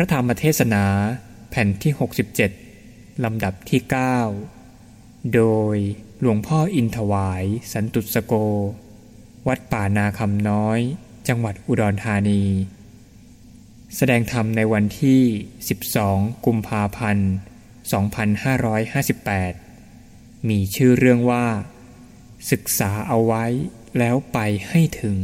ระธรรมเทศนาแผ่นที่ 67 ลำดับที่ 9 โดยหลวงพ่ออินถวาย สันตุสโก วัดป่านาคำน้อย จังหวัดอุดรธานี แสดงธรรมในวันที่ 12 กุมภาพันธ์ 2558 มีชื่อเรื่องว่า ศึกษาเอาไว้แล้วไปให้ถึง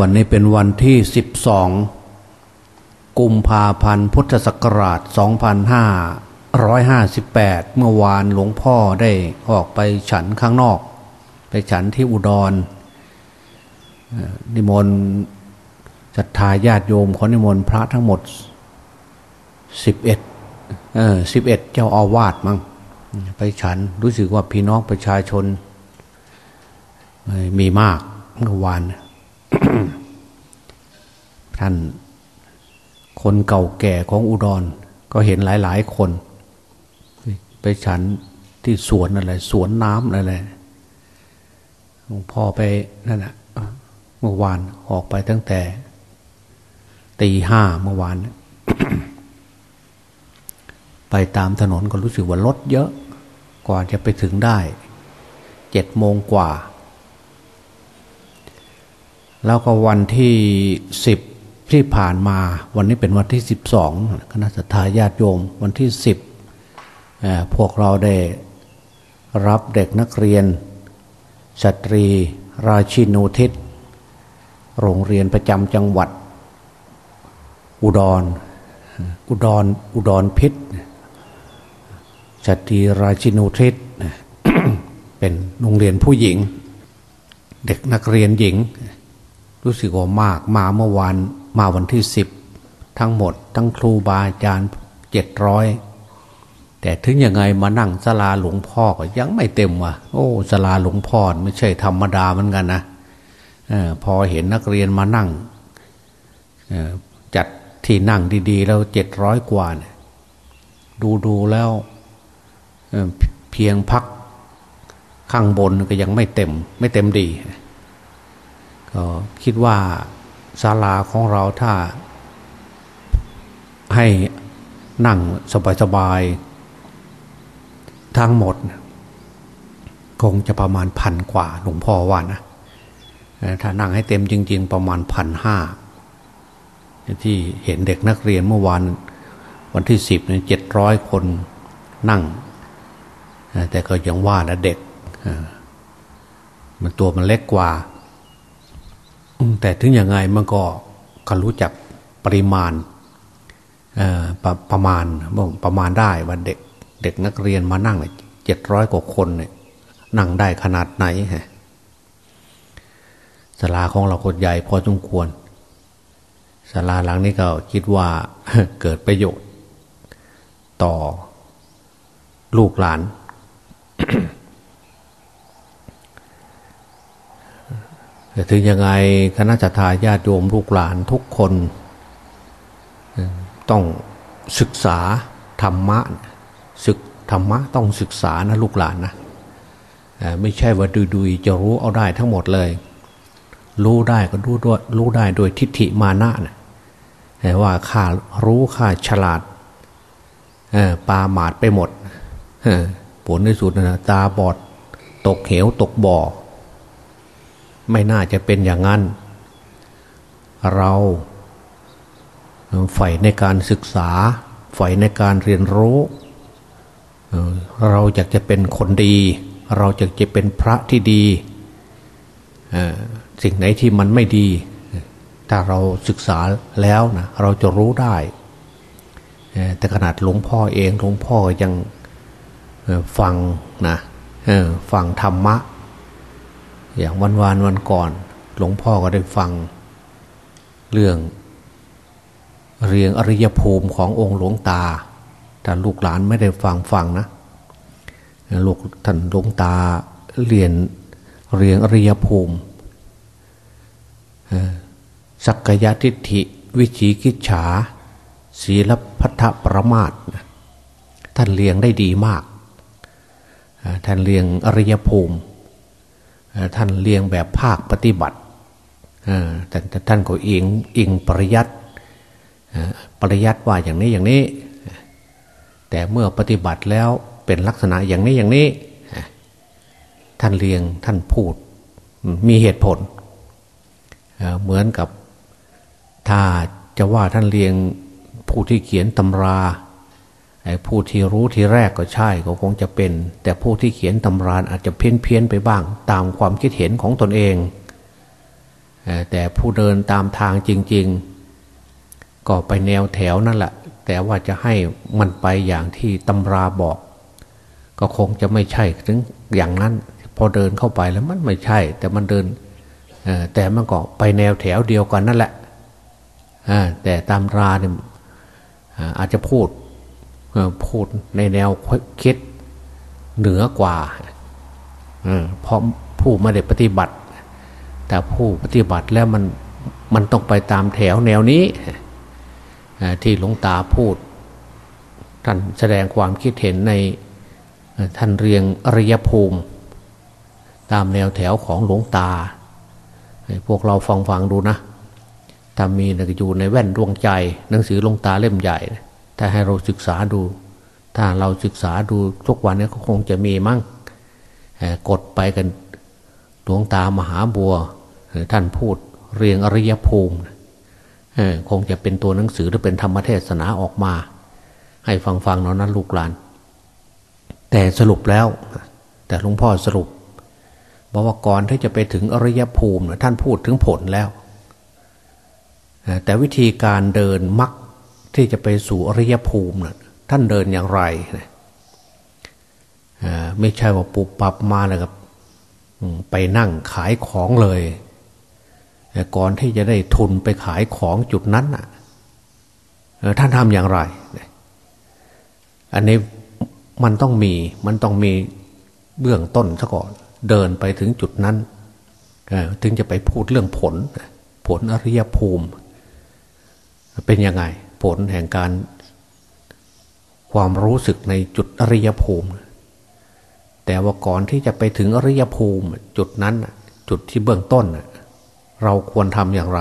วันนี้เป็นวันที่สิบสองกุมภาพันธ์พุทธศักราช 2558 เมื่อวานหลวงพ่อได้ออกไปฉันข้างนอก ไปฉันที่อุดร นิมนต์ศรัทธาญาติโยมขอนิมนต์พระทั้งหมด 11เออ11 เจ้าอาวาสมั้งไปฉันรู้สึกว่าพี่น้องประชาชนมีมากเมื่อวาน ท่าน คนเก่าแก่ของอุดร ก็เห็นหลาย ๆ คน ไปฉันที่สวนอะไร สวนน้ำอะไรหลวงพ่อไปนั่นแหะเมื่อวานออกไปตั้งแต่ตีห้าเมื่อวาน ไปตามถนนก็รู้สึกว่ารถเยอะกว่าจะไปถึงได้เจ็ดโมงกว่า แล้วก็วันที่สิบ ที่ผ่านมาวันนี้เป็นวันที่สิบสองคณะสัตยาญาติโยมวันที่สิบพวกเราได้รับเด็กนักเรียนสตรีราชินูทิศ โรงเรียนประจำจังหวัด อุดร อุดร อุดรพิษสตรีราชินูทิศ เป็นโรงเรียนผู้หญิง เด็กนักเรียนหญิง รู้สึกว่ามากมาเมื่อวาน มาวันที่สิบทั้งหมด ทั้งครูบาอาจารย์เจ็ดร้อยแต่ถึงยังไงมานั่งสลาหลวงพ่อก็ยังไม่เต็มว่ะ โอ้สลาหลวงพ่อไม่ใช่ธรรมดาเหมือนกันนะอพอเห็นนักเรียนมานั่งจัดที่นั่งดีๆ แล้วเจ็ดร้อยกว่าเนี่ยดูดูแล้วเพียงพักข้างบนก็ยังไม่เต็ม ไม่เต็มดี ก็คิดว่า ศาลาของเราถ้า ให้นั่งสบายๆทั้งหมด คงจะประมาณพันกว่า หลวงพ่อว่านะถ้านั่งให้เต็มจริง ๆ ประมาณพันห้าที่เห็นเด็กนักเรียนเมื่อวานวันที่สิบเนี่ยเจ็ดร้อยคนนั่ง แต่ก็ยังว่าแล้วเด็ก มันตัวมันเล็กกว่า แต่ถึงยังไงมันก็ก็รู้จักปริมาณประประมาณประมาณได้ว่าเด็กเด็กนักเรียนมานั่งเจ็ดร้อยกว่าคนเนี่ยนั่งได้ขนาดไหนฮะศาลาของเราคนใหญ่พอสมควรศาลาหลังนี้ก็คิดว่าเกิดประโยชน์ ต่อลูกหลาน แต่ถึงยังไงคณะจตาญาติโยมลูกหลานทุกคน ต้องศึกษาธรรมะศึกธรรมะต้องศึกษานะลูกหลานนะไม่ใช่ว่าดุยๆจะรู้เอาได้ทั้งหมดเลย รู้ได้ก็รู้ด้วยรู้ได้โดยทิฏฐิมานะนะแต่ว่าข้ารู้ข้าฉลาดปาหมาดไปหมดผลในสุดนะตาบอด ตกเหวตกบ่อ ไม่น่าจะเป็นอย่างนั้น เราใฝ่ในการศึกษาใฝ่ในการเรียนรู้ เราอยากจะเป็นคนดี เราอยากจะเป็นพระที่ดี สิ่งไหนที่มันไม่ดี ถ้าเราศึกษาแล้วนะเราจะรู้ได้ แต่ขนาดหลวงพ่อเองหลวงพ่อยังฟังนะฟังธรรมะ อย่างวันวานวันก่อน หลวงพ่อก็ได้ฟัง เรื่อง เรียงอริยภูมิขององค์หลวงตาแต่ลูกหลานไม่ได้ฟังฟังนะลูกท่านหลวงตาเรียนเรียงอริยภูมิสักยะทิฏฐิ วิจิกิจฉาศีลพัทธประมาทท่านเรียงได้ดีมาก ท่านเรียงอริยภูมิ ท่านเรียงแบบภาคปฏิบัติแต่ท่านก็เองอิงปริยัติปริยัติว่าอย่างนี้อย่างนี้ แต่เมื่อปฏิบัติแล้วเป็นลักษณะอย่างนี้อย่างนี้ ท่านเรียงท่านพูดมีเหตุผล เหมือนกับถ้าจะว่าท่านเรียงผู้ที่เขียนตำรา ผู้ที่รู้ที่แรกก็ใช่ก็คงจะเป็น แต่ผู้ที่เขียนตำราอาจจะเพี้ยนเพียนไปบ้าง ตามความคิดเห็นของตนเอง แต่ผู้เดินตามทางจริง ๆ ก็ไปแนวแถวนั่นแหละแต่ว่าจะให้มันไปอย่างที่ตำราบอก ก็คงจะไม่ใช่ถึงอย่างนั้น พอเดินเข้าไปแล้วมันไม่ใช่ แต่มันเดินแต่มันก็ไปแนวแถวเดียวกันนั่นแหละแต่ตำราเนี่ยอาจจะพูด พูดในแนวคิดเหนือกว่าเพราะผู้ไม่ได้ปฏิบัติ แต่ผู้ปฏิบัติแล้วมันมันต้องไปตามแถวแนวนี้ ที่หลวงตาพูด ท่านแสดงความคิดเห็นในท่านเรียงอริยภูมิ ตามแนวแถวของหลวงตา พวกเราฟังฟังดูนะถ้ามีนะอยู่ในแว่นดวงใจ หนังสือหลวงตาเล่มใหญ่ ถ้าให้เราศึกษาดู ถ้าเราศึกษาดูทุกวันนี้ก็คงจะมีมั่งกดไปกันหลวงตามหาบัวท่านพูดเรียงอริยภูมิคงจะเป็นตัวหนังสือหรือเป็นธรรมเทศนาออกมา ให้ฟังฟังเนาะนั้นลูกหลาน แต่สรุปแล้ว แต่หลวงพ่อสรุปบอกว่าก่อนที่จะไปถึงอริยภูมิท่านพูดถึงผลแล้ว แต่วิธีการเดินมัก ที่จะไปสู่อริยภูมินะท่านเดินอย่างไรนะไม่ใช่ว่าปุบปับมาเลยครับไปนั่งขายของเลยก่อนที่จะได้ทุนไปขายของจุดนั้นน่ะท่านทำอย่างไร อันนี้มันต้องมีมันต้องมีเบื้องต้นซะก่อน เดินไปถึงจุดนั้นถึงจะไปพูดเรื่องผล ผลอริยภูมิ เป็นยังไง ลแห่งการ ความรู้สึกในจุดอริยภูมิ แต่ว่าก่อนที่จะไปถึงอริยภูมิ จุดนั้นจุดที่เบื้องต้น เราควรทำอย่างไร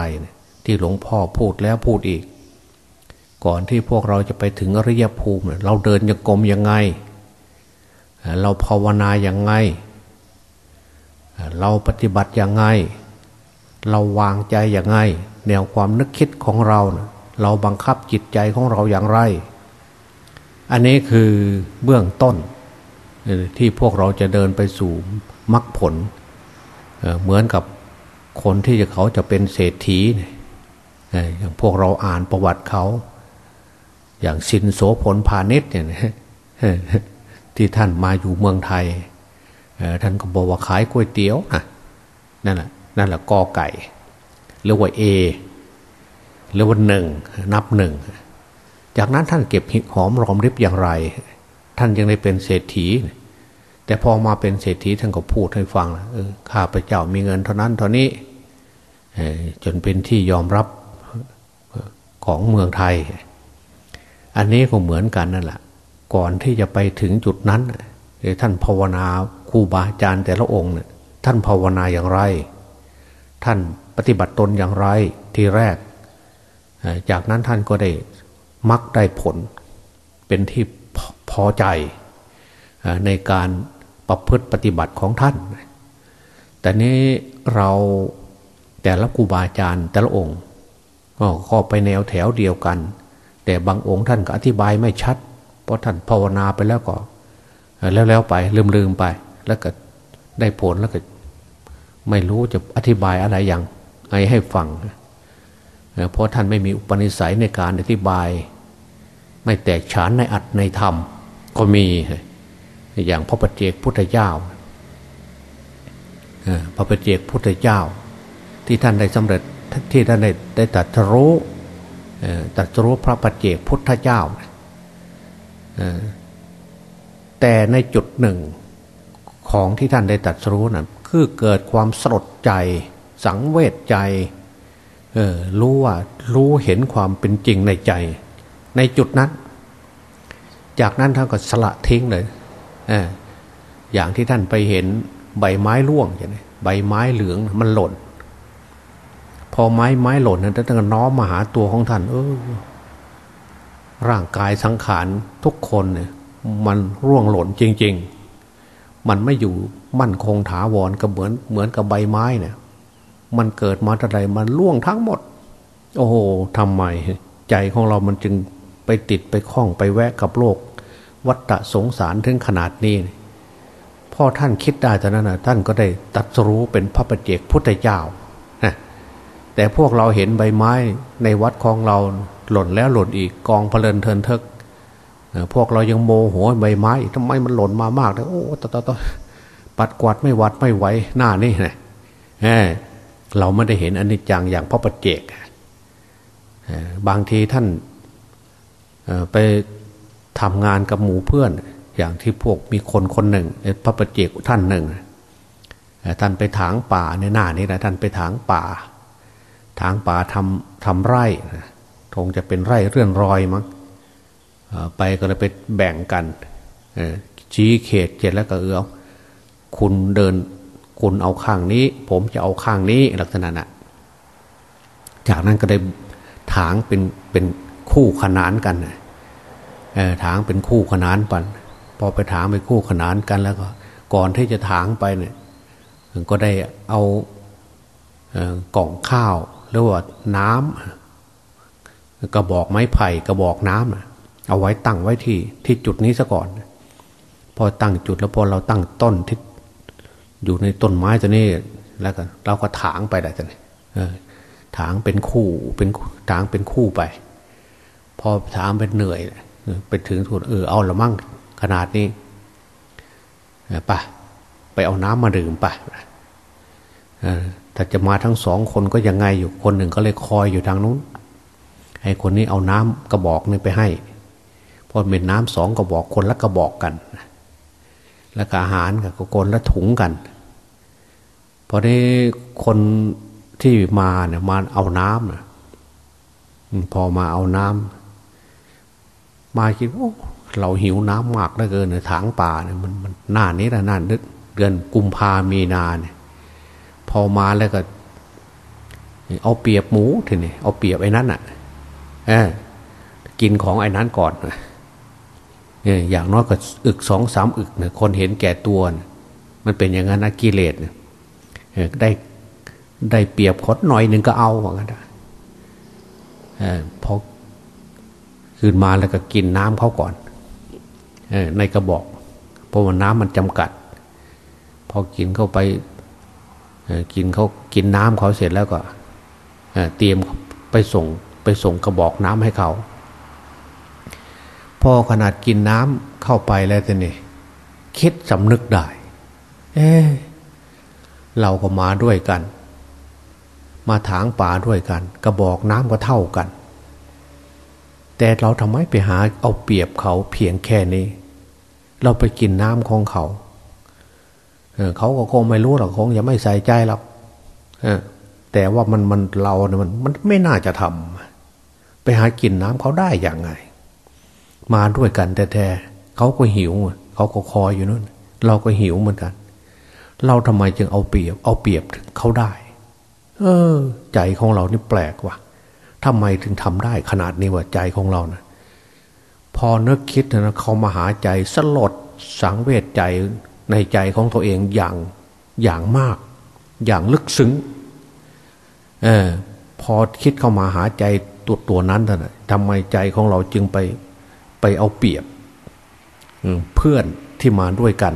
ที่หลวงพ่อพูดแล้วพูดอีก ก่อนที่พวกเราจะไปถึงอริยภูมิ เราเดินยังกรมยังไง เราภาวนาอย่างไง เราปฏิบัติอย่างไง เราวางใจอย่างไง แนวความนึกคิดของเรานะ เราบังคับจิตใจของเราอย่างไร อันนี้คือเบื้องต้น ที่พวกเราจะเดินไปสู่มรรคผลเหมือนกับคนที่เขาจะเป็นเศรษฐีอย่างพวกเราอ่านประวัติเขา อย่างสินโสผลพาณิชย์เนี่ยที่ท่านมาอยู่เมืองไทยท่านก็บอกว่าขายก๋วยเตี๋ยวนั่นแหละนั่นแหละกอไก่เรียกว่าเอ รียกว่าหนึ่งนับหนึ่งจากนั้นท่านเก็บหอมรอมริบอย่างไร ท่านยังได้เป็นเศรษฐี แต่พอมาเป็นเศรษฐีท่านก็พูดให้ฟังเออข้าพเจ้ามีเงินเท่านั้นเท่านี้จนเป็นที่ยอมรับของเมืองไทย อันนี้ก็เหมือนกันนั่นแหละก่อนที่จะไปถึงจุดนั้นท่านภาวนาครูบาอาจารย์แต่ละองค์เนี่ยท่านภาวนาอย่างไร ท่านปฏิบัติตนอย่างไร ที่แรก จากนั้นท่านก็ได้มักได้ผลเป็นที่พอใจในการประพฤติปฏิบัติของท่าน แต่นี้เราแต่ละครูบาอาจารย์แต่ละองค์ก็ไปแนวแถวเดียวกัน แต่บางองค์ท่านก็อธิบายไม่ชัด เพราะท่านภาวนาไปแล้วก็แล้วแล้วไปลืมลืมไป แล้วก็ได้ผลแล้วก็ไม่รู้จะอธิบายอะไรอย่างไงให้ฟัง เพราะท่านไม่มีอุปนิสัยในการอธิบาย ไม่แตกฉานในอัดในธรรม ก็มีอย่างพระปฏิเจกพุทธเจ้าพระปฏิเจกพุทธเจ้า ที่ท่านได้สำเร็จที่ท่านได้ได้ตัดรู้ตัดรู้พระปฏิเจกพุทธเจ้าแต่ในจุดหนึ่งของที่ท่านได้ตัดรู้นั้นคือเกิดความสลดใจสังเวชใจ เออรู้ว่ารู้เห็นความเป็นจริงในใจ ในจุดนั้น จากนั้นท่านก็สละทิ้งเลยเอออย่างที่ท่านไปเห็นใบไม้ร่วงอย่างนี้ใบไม้เหลืองมันหล่น พอไม้ไม้หล่นนั้นท่านก็น้อมมาหาตัวของท่าน เออ ร่างกายสังขารทุกคนเนี่ย มันร่วงหล่นจริง ๆ มันไม่อยู่มั่นคงถาวรก็เหมือนเหมือนกับใบไม้เนี่ย มันเกิดมาแต่ใดมันล่วงทั้งหมด โอ้โหทำไม ใจของเรามันจึงไปติดไปคล้องไปแวะกับโลก วัฏสงสารถึงขนาดนี้พ่อท่านคิดได้แต่นั้นนะท่านก็ได้ตัดรู้เป็นพระประเจกพุทธเจ้าแต่พวกเราเห็นใบไม้ในวัดของเราหล่นแล้วหล่นอีกกองเพลินเทินเทิกพวกเรายังโมโหใบไม้ทำไมมันหล่นมามากเลยโอ้ตตตปัดกวาดไม่วัดไม่ไหวหน้านี่ไง เราไม่ได้เห็นอนนี้จังอย่างพระประเจกบางทีท่านไปทำงานกับหมูเพื่อน อย่างที่พวกมีคนคนหนึ่งพระประเจกท่านหนึ่งท่านไปถางป่าในหน้านี้นะท่านไปถางป่า ถางป่าทำทำไร่คงจะเป็นไร่เรื่อนรอยมั้งไปก็เลยไปแบ่งกันชี้เขตเสร็จแล้วก็เออคุณเดิน คุณเอาข้างนี้ ผมจะเอาข้างนี้ลักษณะน่ะจากนั้นก็ได้ถางเป็นเป็นคู่ขนานกันถางเป็นคู่ขนานปันพอไปถางเป็นคู่ขนานกันแล้วก็ก่อนที่จะถางไปเนี่ยก็ได้เอากล่องข้าวหรือว่าน้ำกระบอกไม้ไผ่กระบอกน้ำเอาไว้ตั้งไว้ที่ที่จุดนี้ซะก่อน พอตั้งจุดแล้วพอเราตั้งต้นที่ อยู่ในต้นไม้ตัวนี้แล้วก็เราก็ถางไปได้จ้ะเนี่ยถางเป็นคู่เป็นถางเป็นคู่ไป พอถางเป็นเหนื่อยไปถึงทุนเออเอาละมั่งขนาดนี้ไปไปเอาน้ำมาดื่มไปแต่จะมาทั้งสองคนก็ยังไงอยู่คนหนึ่งก็เลยคอยอยู่ทางนู้นให้คนนี้เอาน้ำกระบอกนี่ไปให้พอเป็นน้ำสองกระบอกคนละกระบอกกัน แล้วก็อาหารกับคนละถุงกัน พอได้คนที่มาเนี่ยมาเอาน้ำนะพอมาเอาน้ำมาคิดโอ้เราหิวน้ำมากเหลือเกินในถางป่าเนี่ยมันมันหน้านี้ละหน้าเดือนกุมภามีนาเนี่ย พอมาแล้วก็ เอาเปียบหมูทีนี่เอาเปียบไอ้นั้นอะเออกินของไอ้นั้นก่อนเนี่ยอย่างน้อยก็อึกสองสามอึกเนี่ยคนเห็นแก่ตัว มันเป็นอย่างนั้นนะกิเลสเนี่ย ได้ได้เปรียบคดหน่อยหนึ่งก็เอาว่างั้นพอคืนมาแล้วก็กินน้ำเขาก่อนในกระบอก เพราะว่าน้ำมันจำกัด พอกินเข้าไปกินเขากินน้ำเขาเสร็จแล้วก็เตรียมไปส่งไปส่งกระบอกน้ำให้เขา พอขนาดกินน้ำเข้าไปแล้วแต่นี่คิดสำนึกได้ เอ เราก็มาด้วยกัน มาถางป่าด้วยกัน กระบอกน้ำก็เท่ากัน แต่เราทำไมไปหาเอาเปรียบเขาเพียงแค่นี้ เราไปกินน้ำของเขาเขาก็คงไม่รู้หรอกคงจะไม่ใส่ใจหรอกแต่ว่ามันมันเราเนี่ยมันมันไม่น่าจะทำไปหากินน้ำเขาได้อย่างไง มาด้วยกันแต่แท้เขาก็หิว เขาก็คอยอยู่นู่น เราก็หิวเหมือนกัน เราทำไมจึงเอาเปรียบ เอาเปรียบเขาได้ เออ ใจของเรานี่แปลกว่ะทำไมถึงทำได้ขนาดนี้ว่าใจของเรานะพอนึกคิดนะเขามาหาใจสลดสังเวชใจในใจของตัวเองอย่างอย่างมาก อย่างลึกซึ้งเออพอคิดเข้ามาหาใจตัวตัวนั้นนะทำไมใจของเราจึงไปไปเอาเปรียบเพื่อนที่มาด้วยกัน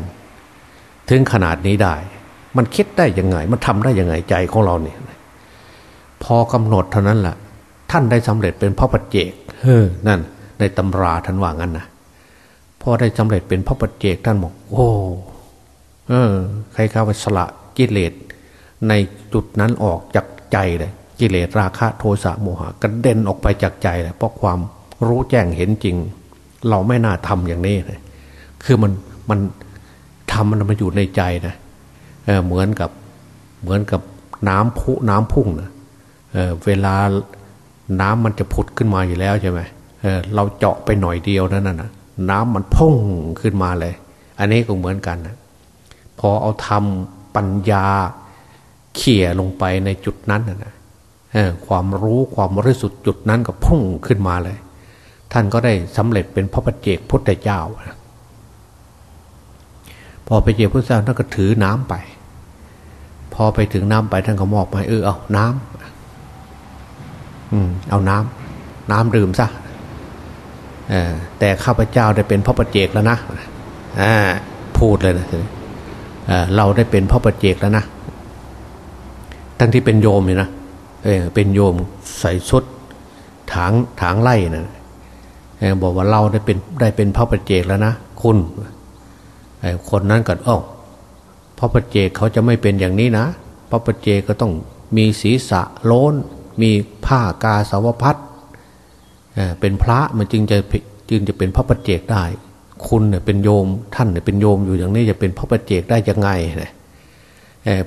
ถึงขนาดนี้ได้ มันคิดได้ยังไง มันทำได้ยังไงใจของเราเนี่ย พอกำหนดเท่านั้นแหละท่านได้สำเร็จเป็นพระปัจเจกเฮ้นั่น ในตำราท่านว่างั้นนะพอได้สำเร็จเป็นพระปัจเจกท่านบอกโอ้เออ ใครข้าไปสละกิเลสในจุดนั้นออกจากใจเลยกิเลสราคะโทสะโมหะกระเด็นออกไปจากใจเลยเพราะความรู้แจ้งเห็นจริง เราไม่น่าทำอย่างนี้เลยคือมันมัน ธรรมมันมาอยู่ในใจนะเเหมือนกับเหมือนกับน้ำพุน้ำพุ่งนะเเวลาน้ำมันจะผุดขึ้นมาอยู่แล้วใช่ไหมเเราเจาะไปหน่อยเดียวนั่นนะน้ำมันพุ่งขึ้นมาเลย อันนี้ก็เหมือนกันนะพอเอาทำปัญญาเขี่ยลงไปในจุดนั้นนะความรู้ความบริสุทธิ์จุดนั้นก็พุ่งขึ้นมาเลย ท่านก็ได้สำเร็จเป็นพระปัจเจกพุทธเจ้า พอไปเจกพุทธเจ้าท่านก็ถือน้ำไป พอไปถึงน้ำไปท่านก็มอบมาเออเอาน้ำอืม เอาน้ำน้ำดื่มซะแต่ข้าพเจ้าได้เป็นพระปัจเจกแล้วนะพูดเลยนะเราได้เป็นพระปัจเจกแล้วนะทั้งที่เป็นโยมเลยนะเออเป็นโยมใส่ชุดถางถางไล่นะบอกว่าเราได้เป็นได้เป็นพระปัจเจกแล้วนะคุณ คนนั้นก็อ้อพระปัจเจกเขาจะไม่เป็นอย่างนี้นะ พระปัจเจกก็ต้องมีศีรษะโล้น มีผ้ากาสาวพัดเป็นพระมันจึงจะจึงจะเป็นพระปัจเจกได้ คุณเนี่ยเป็นโยมท่านเนี่ยเป็นโยมอยู่อย่างนี้จะเป็นพระปัจเจกได้ยังไงเนี่ย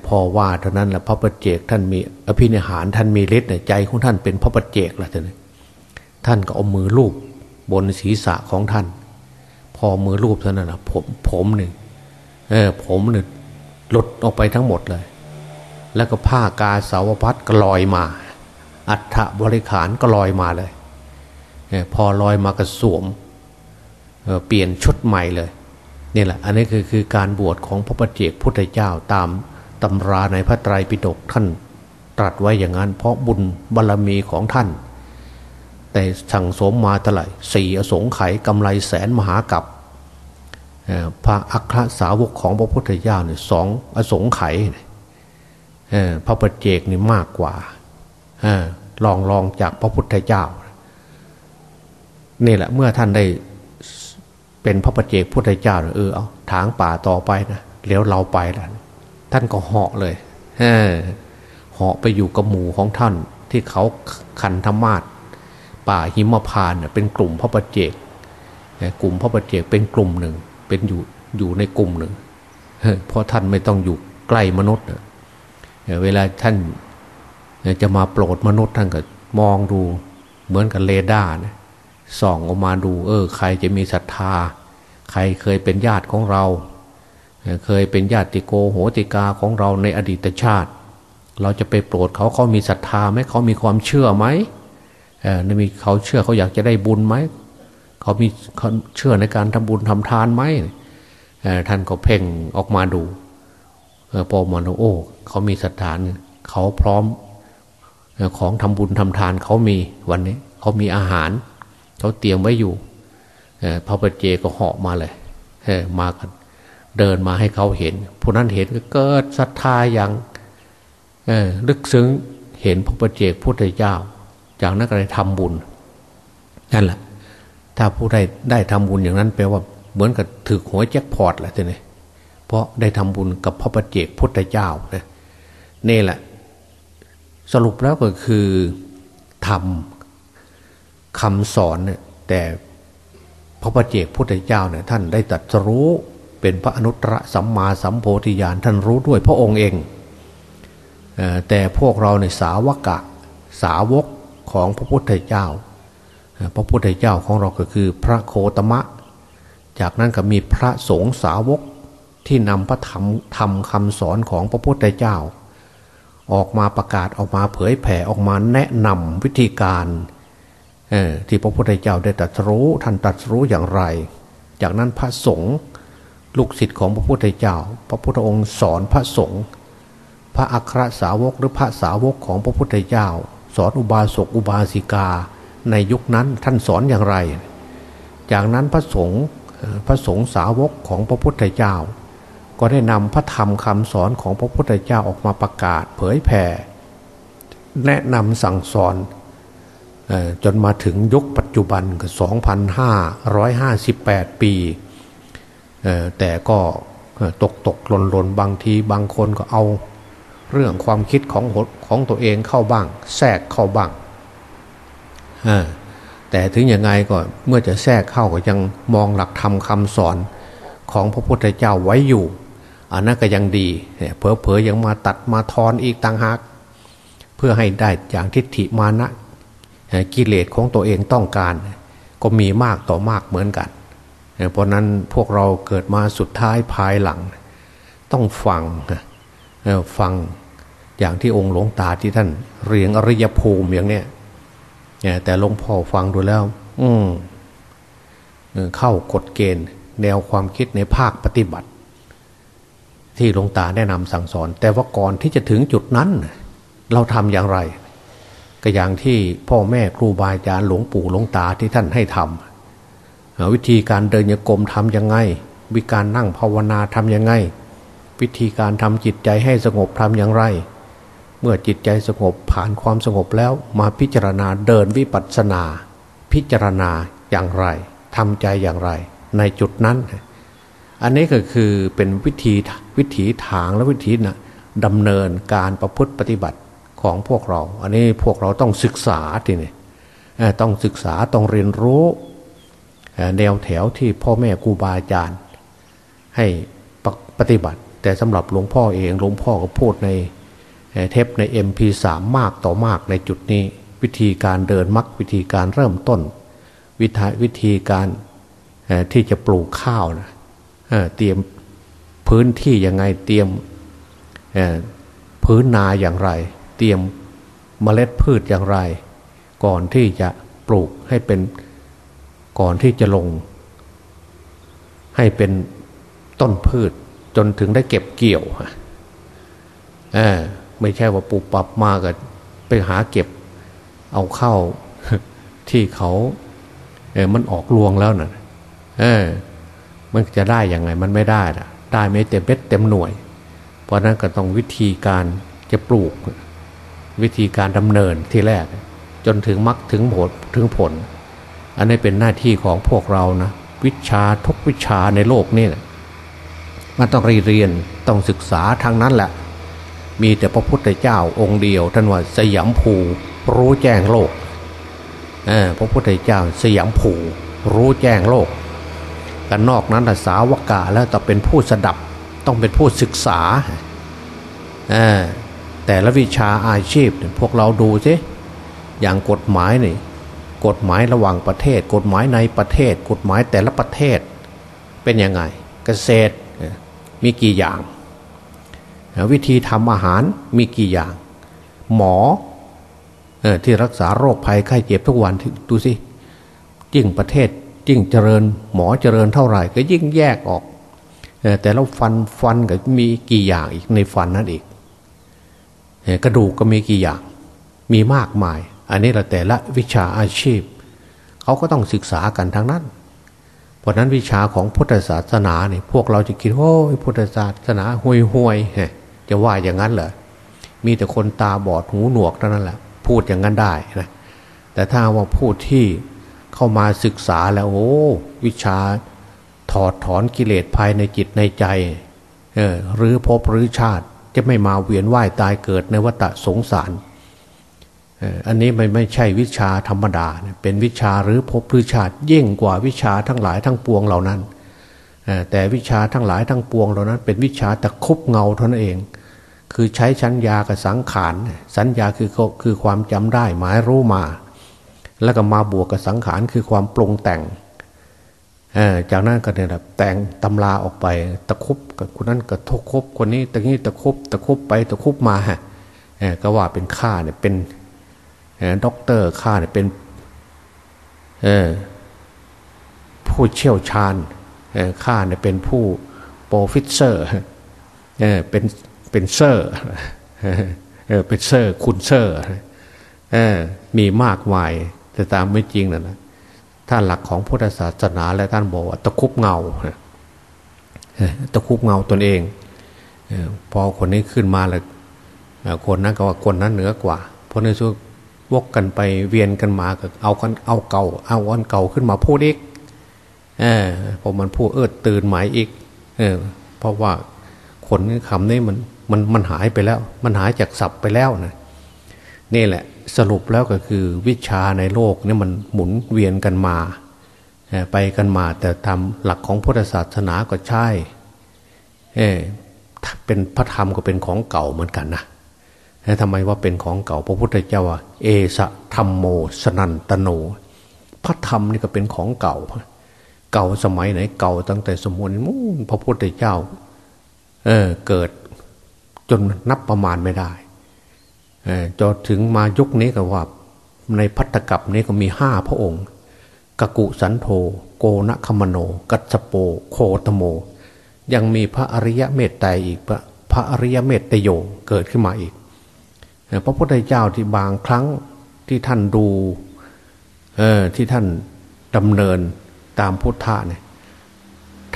พอว่าเท่านั้นแหละพระปัจเจกท่านมีอภินิหารท่านมีฤทธิ์ใจของท่านเป็นพระปัจเจกละท่านท่านก็เอามือลูบบนศีรษะของท่าน อมือลูบเท่านั้นนะผมผมหนึ่งเออผมหนึ่งหลุดออกไปทั้งหมดเลย แล้วก็ผ้ากาสาวพัดก็ลอยมา อัฐบริขารก็ลอยมาเลยพอลอยมากระสวมเปลี่ยนชุดใหม่เลยนี่แหละ อันนี้คือคือการบวชของพระปฏิเจกพุทธเจ้าตามตำราในพระไตรปิฎกท่านตรัสไว้อย่างนั้น เพราะบุญบารรมีของท่าน แต่สั่งสมมาเท่าไหร่สี่อสงไขยกำไรแสนมหากับพระอัครสาวกของพระพุทธเจ้าเนี่ยสองอสงไขยพระปฏิเจกนี่มากกว่าลองลองจากพระพุทธเจ้า นี่แหละเมื่อท่านได้เป็นพระปฏิเจกพุทธเจ้าเออเอาถางป่าต่อไปนะเลี้ยวเราไปแล้วท่านก็เหาะเลยเหาะไปอยู่กับหมู่ของท่านที่เขาคันธมาศ ป่าหิมพานเป็นกลุ่มพระปฏิเจกกลุ่มพระปฏิเจกเป็นกลุ่มหนึ่ง เป็นอยู่อยู่ในกลุ่มหนึ่งเพราะท่านไม่ต้องอยู่ใกล้มนุษย์เวลาท่านจะมาโปรดมนุษย์ท่านก็มองดูเหมือนกับเรดาร์นะส่องออกมาดู เออ ใครจะมีศรัทธา ใครเคยเป็นญาติของเรา เคยเป็นญาติโกโหติกาของเราในอดีตชาติ เราจะไปโปรดเขาเขามีศรัทธาไหมเขามีความเชื่อไหม เออมีเขาเชื่อเขาอยากจะได้บุญไหมเขามีเขาเชื่อในการทำบุญทำทานไหมท่านก็เพ่งออกมาดูพอมันโอ้เขามีศรัทธาเขาพร้อมของทำบุญทำทานเขามีวันนี้ เขามีอาหาร เขาเตรียมไว้อยู่พระปเจก็เหาะมาเลยมากันเดินมาให้เขาเห็นผู้นั้นเห็นก็เกิดศรัทธาอย่างลึกซึ้งเห็นพระปเจกพุทธเจ้า จากนั้นก็ได้ทำบุญนั่นแหละ ถ้าผู้ใดได้ทำบุญอย่างนั้นแปลว่าเหมือนกับถือหัวแจ็คพอตแหละทีนี้เพราะได้ทำบุญกับพระปเจกพุทธเจ้านะนี่แหละ สรุปแล้วก็คือทำคำสอนเนี่ยแต่พระปเจกพุทธเจ้าเนี่ยท่านได้ตัดรู้เป็นพระอนุตตรสัมมาสัมโพธิญาณท่านรู้ด้วยพระองค์เองแต่พวกเราในสาวกะสาวก ของพระพุทธเจ้า พระพุทธเจ้าของเราก็คือพระโคตมะ จากนั้นก็มีพระสงฆ์สาวกที่นำพระธรรมธรรมคำสอนของพระพุทธเจ้า ออกมาประกาศออกมาเผยแผ่ออกมาแนะนำวิธีการที่พระพุทธเจ้าได้ตรัสรู้ท่านตรัสรู้อย่างไร จากนั้นพระสงฆ์ลูกศิษย์ของพระพุทธเจ้า พระพุทธองค์สอนพระสงฆ์พระอัครสาวกหรือพระสาวกของพระพุทธเจ้า สอนอุบาสกอุบาสิกา ในยุคนั้นท่านสอนอย่างไร จากนั้นพระสงฆ์พระสงฆ์สาวกของพระพุทธเจ้า ก็ได้นำพระธรรมคำสอนของพระพุทธเจ้าออกมาประกาศเผยแผ่ แนะนำสั่งสอนจนมาถึงยุคปัจจุบันก็2,558 ปี แต่ก็ตกตกหล่นหล่นบางทีบางคนก็เอา เรื่องความคิดของของตัวเองเข้าบ้าง แทรกเข้าบ้างแต่ถึงยังไงก็เมื่อจะแทรกเข้าก็ยังมองหลักธรรมคำสอนของพระพุทธเจ้าไว้อยู่อันนั้นก็ยังดีเพอเพอยังมาตัดมาทอนอีกต่างหาก เพื่อให้ได้อย่างทิฏฐิมานะกิเลสของตัวเองต้องการ ก็มีมากต่อมากเหมือนกัน เพราะนั้นพวกเราเกิดมาสุดท้ายภายหลัง ต้องฟังฟัง อย่างที่องค์หลวงตาที่ท่านเรียงอริยภูมิอย่างเนี้ยแต่หลวงพ่อฟังดูแล้ว อืมเข้ากฎเกณฑ์ แนวความคิดในภาคปฏิบัติ ที่หลวงตาแนะนำสั่งสอน แต่ว่าก่อนที่จะถึงจุดนั้น เราทำอย่างไร ก็อย่างที่พ่อแม่ครูบาอาจารย์หลวงปู่หลวงตาที่ท่านให้ทำวิธีการเดินโยกรมทำยังไง วิการนั่งภาวนาทำยังไง วิธีการทำจิตใจให้สงบทำอย่างไร เมื่อจิตใจสงบผ่านความสงบแล้วมาพิจารณาเดินวิปัสสนา พิจารณาอย่างไรทำใจอย่างไร ในจุดนั้น อันนี้ก็คือเป็นวิธีวิถีทางและวิธีนะดำเนินการประพฤติปฏิบัติของพวกเรา อันนี้พวกเราต้องศึกษาทีนี่ต้องศึกษาต้องเรียนรู้แนวแถวที่พ่อแม่ครูบาอาจารย์ให้ปฏิบัติ แต่สำหรับหลวงพ่อเองหลวงพ่อก็พูดใน เทปใน MP3 มากต่อมากในจุดนี้ วิธีการเดินมักวิธีการเริ่มต้น วิธีวิธีการที่จะปลูกข้าวนะเตรียมพื้นที่ยังไงเตรียมพื้นนาอย่างไร เตรียมเมล็ดพืชอย่างไร ก่อนที่จะปลูกให้เป็นก่อนที่จะลง ให้เป็นต้นพืชจนถึงได้เก็บเกี่ยว ไม่ใช่ว่าปลูกปรับมากันไปหาเก็บ เอาเข้าที่เขาเออมันออกลวงแล้วนะ่ะ เออ มันจะได้ยังไง มันไม่ได้ละได้ไม่เต็มเม็ดเต็มหน่วย เพราะนั้นก็ต้องวิธีการจะปลูก วิธีการดำเนินที่แรก จนถึงมรรคถึงผลถึงผล อันนี้เป็นหน้าที่ของพวกเรานะวิชาทุกวิชาในโลกนี่นะมันต้องเรียนต้องศึกษาทางนั้นแหละ มีแต่พระพุทธเจ้าองค์เดียวท่านว่าสยามภูรู้แจ้งโลกพระพุทธเจ้าสยามผูรู้แจ้งโลกกันนอกนั้นสาวกาแล้วต้องเป็นผู้สดับต้องเป็นผู้ศึกษาแต่ละวิชาอาชีพพวกเราดูสิอย่างกฎหมายนี่กฎหมายระหว่างประเทศ กฎหมายในประเทศ กฎหมายแต่ละประเทศเป็นยังไง เกษตรมีกี่อย่าง วิธีทำอาหารมีกี่อย่าง หมอที่รักษาโรคภัยไข้เจ็บทุกวันดูสิยิ่งประเทศยิ่งเจริญ หมอเจริญเท่าไหร่ ก็ยิ่งแยกออกแต่แล้วฟันฟันก็มีกี่อย่างอีกในฟันนั่นอีกกระดูกก็มีกี่อย่าง มีมากมาย อันนี้ละแต่ละวิชาอาชีพ เขาก็ต้องศึกษากันทั้งนั้น เพราะนั้นวิชาของพุทธศาสนาเนี่ยพวกเราจะคิดโอ้พุทธศาสนาห่วยห่วย จะว่าอย่างนั้นเหรอมีแต่คนตาบอดหูหนวกเท่านั้นแหละพูดอย่างนั้นได้นะแต่ถ้าว่าพูดที่เข้ามาศึกษาแล้วโอ้วิชาถอดถอนกิเลสภายในจิตในใจเออหรือพบหรือชาติจะไม่มาเวียนว่ายตายเกิดในวัฏสงสารอันนี้ไม่ไม่ใช่วิชาธรรมดา เป็นวิชาหรือพบหรือชาติยิ่งกว่าวิชาทั้งหลายทั้งปวงเหล่านั้น แต่วิชาทั้งหลายทั้งปวงเหล่านั้น เป็นวิชาตะคุบเงาเท่านั้นเอง คือใช้สัญญากับสังขารสัญญาคือคือความจำได้หมายรู้มา แล้วก็มาบวกกับสังขารคือความปรุงแต่งจากนั้นก็เนี่ยแบบแต่งตำราออกไป ตะคุบกับคนนั้นก็ทกคบคนนี้ตะนี้ตะคุบตะคุบไปตะคุบมาฮะก็ว่าเป็นข้าเนี่ยเป็นด็อกเตอร์ข้าเนี่ยเป็นผู้เชี่ยวชาญ ข้าเนี่ยเป็นผู้ professor เป็นเป็นเซอร์เออเป็นเซอร์คุณเซอร์เออมีมากมายแต่ตามไม่จริงนะนะท่านหลักของพุทธศาสนาและท่านบอกว่าตะคุบเงาตะคุบเงาตนเองพอคนนี้ขึ้นมาแล้วคนนั้นก็ว่าคนนั้นเหนือกว่าเพราะในช่วงวกกันไปเวียนกันมาก็เอากันเอาเก่า เอาวันเก่าขึ้นมาพูดอีก เออพอมันพูดเอิดตื่นหมายอีก เออ เพราะว่าคนคำนี้มันมันมันหายไปแล้ว มันหายจากศัพท์ไปแล้วนะนี่แหละสรุปแล้วก็คือวิชาในโลกนี่มันหมุนเวียนกันมา ไปกันมาแต่ทำหลักของพุทธศาสนาก็ใช่เอเป็นพระธรรมก็เป็นของเก่าเหมือนกันนะทำไมว่าเป็นของเก่าพระพุทธเจ้าว่าเอสะธรรมโมสนันตโน พระธรรมนี่ก็เป็นของเก่า เก่าสมัยไหน เก่าตั้งแต่สมุนพระพุทธเจ้า เออเกิดจนนับประมาณไม่ได้จนถึงมายุคนี้ก็ว่า ในพัตตกับนี้ก็มีห้าพระองค์ กกุสันโธโกนคมโน กัสโป โคตโม ยังมีพระอริยเมตไตรอีกพระพระอริยเมตตโยเกิดขึ้นมาอีก พระพุทธเจ้าที่บางครั้งที่ท่านดูเออที่ท่านดำเนิน ตามพุทธะเนี่ย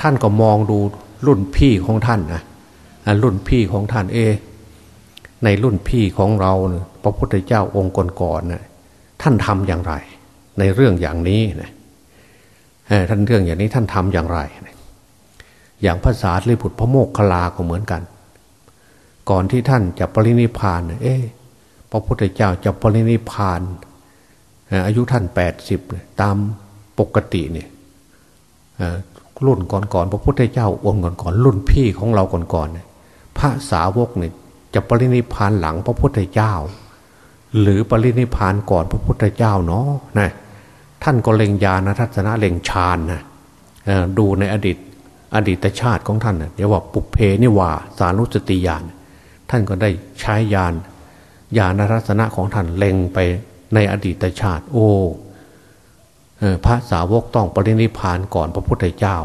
ท่านก็มองดูรุ่นพี่ของท่านนะรุ่นพี่ของท่านเอ ในรุ่นพี่ของเราพระพุทธเจ้าองค์ก่อนๆนะท่านทำอย่างไร ในเรื่องอย่างนี้นะท่านเรื่องอย่างนี้ท่านทำอย่างไร อย่างภาษาลิบุตรพระโมกขลาก็เหมือนกัน ก่อนที่ท่านจะปรินิพานเอ๊พระพุทธเจ้าจะปรินิพานอายุท่านแปดสิบตามปกติเนี่ย รุ่นก่อนๆพระพุทธเจ้าองค์ก่อนๆรุ่นพี่ของเราก่อนๆพระสาวกเนี่ยจะปรินิพานหลังพระพุทธเจ้า หรือปรินิพานก่อนพระพุทธเจ้าเนาะนะท่านก็เล็งญาณทัศนะเล็งฌานนะดูในอดีตอดีตชาติของท่านเดี๋ยวว่าปุเพนิวาสารุสติญาณท่านก็ได้ใช้ญาณญาณทัศนะของท่านเล็งไปในอดีตชาติ โอ้ พระสาวกต้องปรินิพานก่อนพระพุทธเจ้า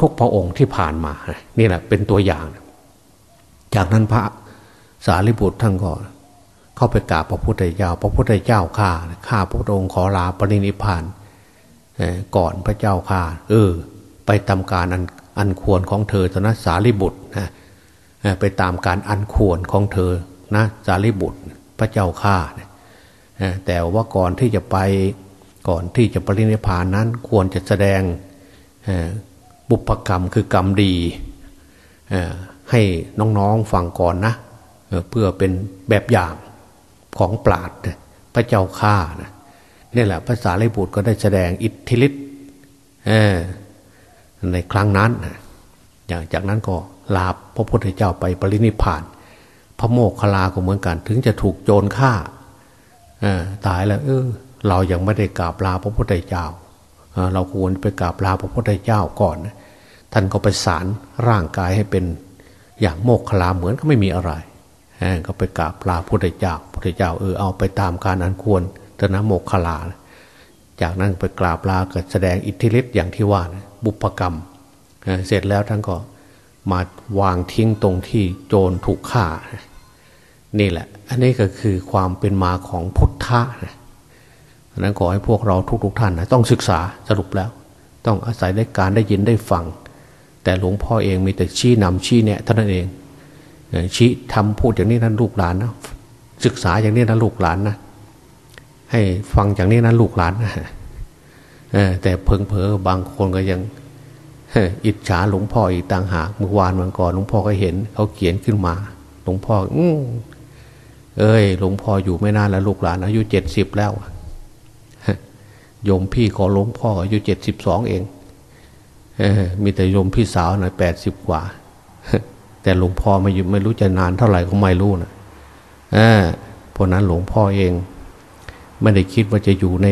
ทุกๆพระองค์ที่ผ่านมานี่แหละเป็นตัวอย่าง จากนั้นพระสารีบุตรท่านก็เข้าไปกราบพระพุทธเจ้า พระพุทธเจ้าข้าข้าพระองค์ขอลาปรินิพานก่อนพระเจ้าข้าเออ ไปตามการอันอันควรของเธอธนสารีบุตรนะไปตามการอันควรของเธอนะสารีบุตร พระเจ้าข้าแต่ว่าก่อนที่จะไป ก่อนที่จะปรินิพานนั้นควรจะแสดงบุพกรรมคือกรรมดีให้น้องๆฟังก่อนนะเพื่อเป็นแบบอย่างของปราดพระเจ้าข้านะนี่แหละภาษาลิบุตรก็ได้แสดงอิทธิฤทธิ์ในครั้งนั้นอย่างจากนั้นก็ลาพระพุทธเจ้าไปปรินิพาน พระโมกขลาก็เหมือนกัน ถึงจะถูกโจรฆ่าตายแล้ว เออ เรายังไม่ได้กราบลาพระพุทธเจ้า เราควรไปกราบลาพระพุทธเจ้าก่อน ท่านก็ไปสารร่างกายให้เป็นอย่างโมกขลาเหมือนก็ไม่มีอะไรก็ไปกราบลาพระพุทธเจ้าพระพุทธเจ้าเออเอาไปตามการอันควรตนะโมกขลา จากนั้นไปกราบลาเก็แสดงอิทธิฤทธิ์อย่างที่ว่านะบุพกรรม เสร็จแล้วท่านก็มาวางทิ้งตรงที่โจรถูกฆ่า นี่แหละ อันนี้ก็คือความเป็นมาของพุทธะนะ นั้นขอให้พวกเราทุกๆทท่านนะต้องศึกษาสรุปแล้ว ต้องอาศัยได้การได้ยินได้ฟัง แต่หลวงพ่อเองมีแต่ชี้นำชี้เนี่ยเท่านั้นเองชี้ทำพูดอย่างนี้นั้นลูกหลานนะศึกษาอย่างนี้นะลูกหลานนะให้ฟังอย่างนี้นะลูกหลานนะแต่เพิงเพอบางคนก็ยังอิจฉาหลวงพ่ออีกต่างหากเมื่อวานเมื่อก่อนหลวงพ่อก็เห็น เขาเขียนขึ้นมา หลวงพ่อ อืเอ้ยหลวงพ่ออยู่ไม่นานแล้วลูกหลานอายุเจ็ดสิบแล้ว โยมพี่ของหลวงพ่ออายุเจ็ดสิบสองเองมีแต่โยมพี่สาวหน่อยแปดสิบกว่า แต่หลวงพ่อไม่อยู่ไม่รู้จะนานเท่าไหร่ก็ไม่รู้นะเพราะนั้นหลวงพ่อเอง ไม่ได้คิดว่าจะอยู่ใน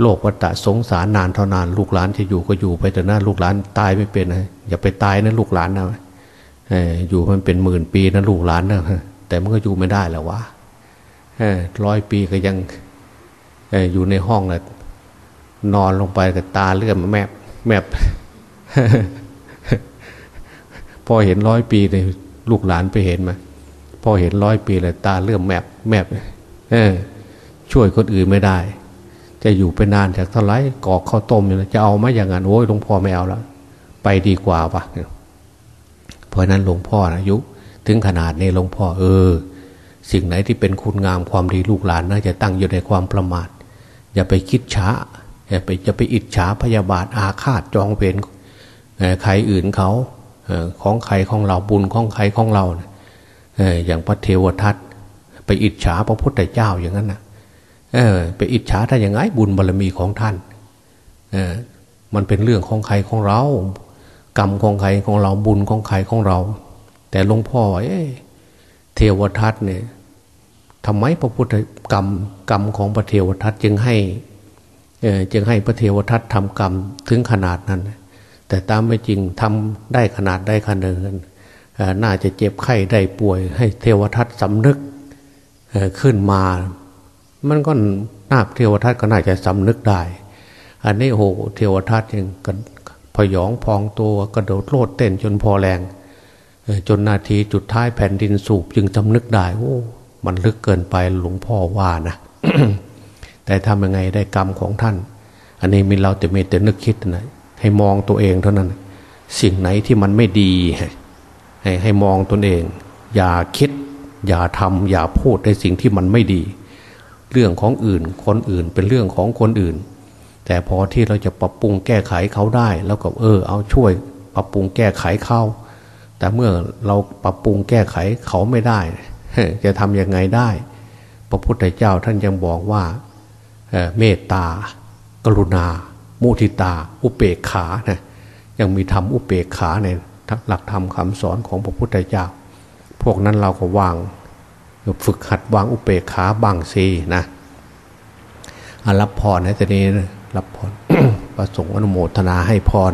โลกวัฏสงสารนานเท่านาน ลูกหลานจะอยู่ก็อยู่ไปแต่หนะลูกหลานตายไม่เป็นนะอย่าไปตายนะลูกหลานนะอยู่มันเป็นหมื่นปีนะลูกหลานนะแต่มันก็อยู่ไม่ได้แล้ววะร้อยปีก็ยัง อยู่ในห้องเลยนอนลงไปกับตาเลื่อมแมบแมบพอเห็นร้อยปีเลยลูกหลานไปเห็นไหมพอเห็นร้อยปีเลยตาเลื่อมแมบแมบเออ ช่วยคนอื่นไม่ได้ จะอยู่ไปนานจากเท่าไรกอกข้าวต้มอยู่จะเอาไหมอย่างนั้นโอ้ยหลวงพ่อไม่เอาแล้วไปดีกว่าปะเพราะนั้นหลวงพ่ออายุถึงขนาดนี้หลวงพ่อเออ สิ่งไหนที่เป็นคุณงามความดีลูกหลานน่าจะตั้งอยู่ในความประมาท อย่าไปคิดช้าอย่าไปจะไปอิจฉาพยาบาทอาฆาตจองเวรใครอื่นเขาของใครของเราบุญของใครของเราอย่างพระเทวทัตไปอิจฉาพระพุทธเจ้าอย่างนั้นนะไปอิจฉาท่านอย่างไงบุญบารรมีของท่านมันเป็นเรื่องของใครของเรา กรรมของใครของเราบุญของใครของเรา แต่หลวงพ่อเอเทวทัตเนี่ย ทำไมพระพุทธกรรมกรรมของพระเทวทัตจึงให้จึงให้พระเทวทัตทำกรรมถึงขนาดนั้น แต่ตามไม่จริงทำได้ขนาดได้ขนาดนั้นน่าจะเจ็บไข้ได้ป่วย ให้เทวทัตสำนึกขึ้นมา มันก็นาคเทวทัตก็น่าจะสำนึกได้ อันนี้โหเทวทัตยังกันพยองพองตัวกระโดดโลดเต้นจนพอแรง จนนาทีจุดท้ายแผ่นดินสูบจึงสำนึกได้โอ้ มันลึกเกินไปหลวงพ่อว่านะแต่ทำยังไงได้กรรมของท่าน อันนี้มีเราแต่เมตแต่นึกคิดนะให้มองตัวเองเท่านั้น สิ่งไหนที่มันไม่ดี ให้ให้มองตนเอง อย่าคิด อย่าทำอย่าพูดในสิ่งที่มันไม่ดี เรื่องของอื่นคนอื่นเป็นเรื่องของคนอื่น แต่พอที่เราจะปรับปรุงแก้ไขเขาได้ แล้วก็เออ เอาช่วย ปรับปรุงแก้ไขเขาแต่เมื่อเราปรับปรุงแก้ไขเขาไม่ได้ จะทำยังไงได้ พระพุทธเจ้าท่านยังบอกว่าเมตตา กรุณา มุทิตา อุเปกขานะยังมีธรรมอุเปกขาในหลักธรรมคำสอนของพระพุทธเจ้า พวกนั้นเราก็วางฝึกหัดวางอุเปกขาบางซีนะรับพรในตอนนี้รับพรประสงค์อนุโมทนาให้พร